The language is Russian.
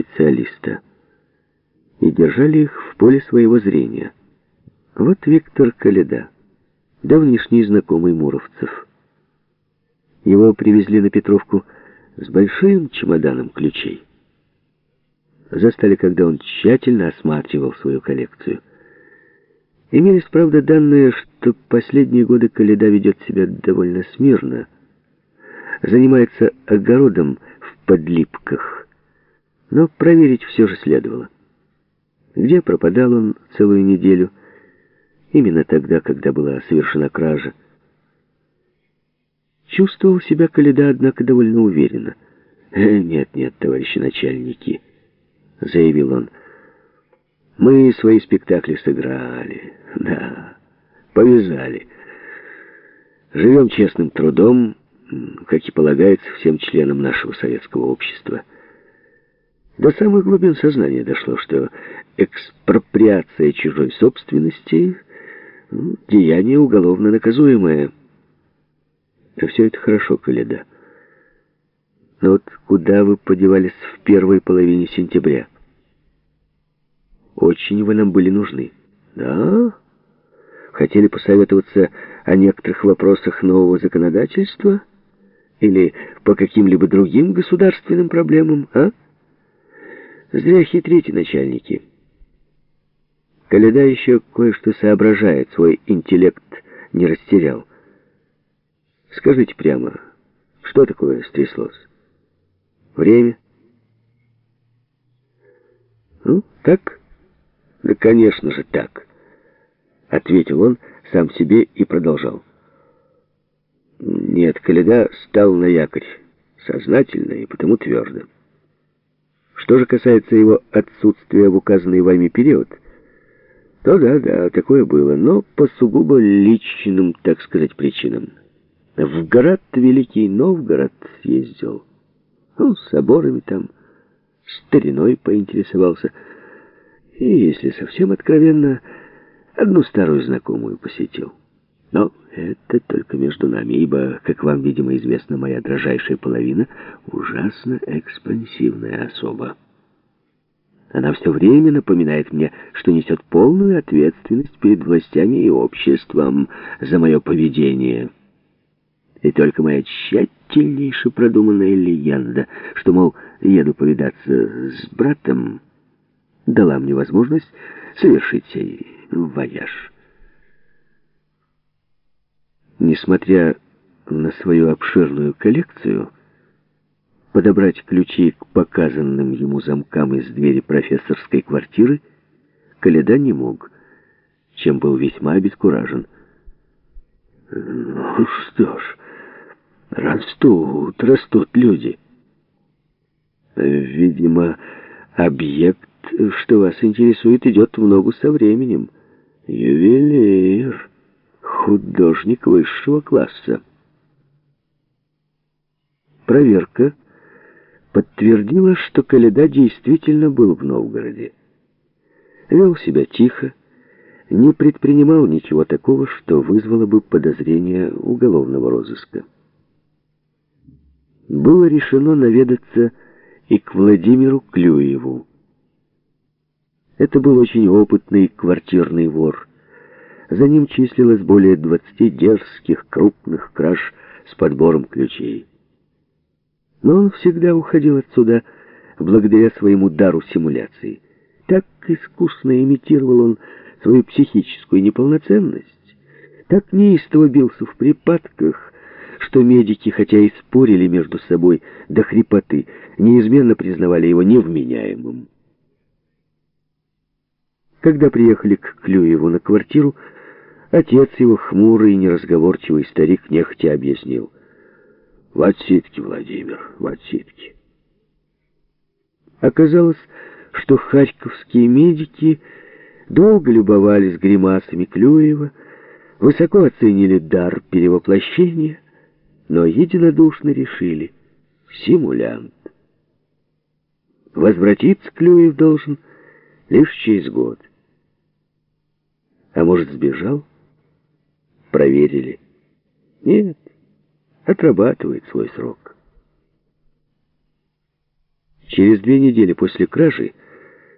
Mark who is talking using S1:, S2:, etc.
S1: специалиста и держали их в поле своего зрения. Вот Виктор Каледа, давнишний знакомый Муровцев. Его привезли на Петровку с большим чемоданом ключей. Застали, когда он тщательно осматривал свою коллекцию. Имелись, правда, данные, что последние годы Каледа ведет себя довольно смирно. Занимается огородом в подлипках. Но проверить все же следовало. Где пропадал он целую неделю? Именно тогда, когда была совершена кража. Чувствовал себя Каледа, однако, довольно уверенно. «Э, «Нет, нет, товарищи начальники», — заявил он. «Мы свои спектакли сыграли, да, повязали. Живем честным трудом, как и полагается всем членам нашего советского общества». До самых глубин сознания дошло, что экспроприация чужой собственности ну, — деяние уголовно наказуемое. А все это хорошо, Каледа. Но вот куда вы подевались в первой половине сентября? Очень вы нам были нужны. Да? Хотели посоветоваться о некоторых вопросах нового законодательства? Или по каким-либо другим государственным проблемам, а? Зря хитрите, начальники. Коляда еще кое-что соображает, свой интеллект не растерял. Скажите прямо, что такое стряслось? Время? Ну, так? Да, конечно же, так. Ответил он сам себе и продолжал. Нет, Коляда стал на якорь, сознательно и потому твердо. Что же касается его отсутствия в указанный вами период, то да, да, такое было, но по сугубо личным, так сказать, причинам. В город Великий Новгород съездил. Ну, с соборами там, стариной поинтересовался. И, если совсем откровенно, одну старую знакомую посетил. Но это только между нами, ибо, как вам, видимо, известно, моя дрожайшая половина ужасно экспансивная особа. Она все время напоминает мне, что несет полную ответственность перед властями и обществом за мое поведение. И только моя тщательнейше продуманная легенда, что, мол, еду повидаться с братом, дала мне возможность совершить сей вояж. Несмотря на свою обширную коллекцию, подобрать ключи к показанным ему замкам из двери профессорской квартиры Каледа не мог, чем был весьма обескуражен. «Ну что ж, растут, растут люди. Видимо, объект, что вас интересует, идет в ногу со временем. Ювелир» художник высшего класса. Проверка подтвердила, что Каледа действительно был в Новгороде. Вел себя тихо, не предпринимал ничего такого, что вызвало бы подозрение уголовного розыска. Было решено наведаться и к Владимиру Клюеву. Это был очень опытный квартирный вор, за ним числилось более 20 дерзких крупных краж с подбором ключей. Но он всегда уходил отсюда благодаря своему дару симуляции. Так искусно имитировал он свою психическую неполноценность, так неистово бился в припадках, что медики, хотя и спорили между собой до хрипоты, неизменно признавали его невменяемым. Когда приехали к Клюеву на квартиру, Отец его, хмурый и неразговорчивый старик, нехотя объяснил. В отсидке, Владимир, в отсидке. Оказалось, что харьковские медики долго любовались гримасами Клюева, высоко оценили дар перевоплощения, но единодушно решили — симулянт. Возвратиться Клюев должен лишь через год. А может, сбежал? Проверили. Нет, отрабатывает свой срок. Через две недели после кражи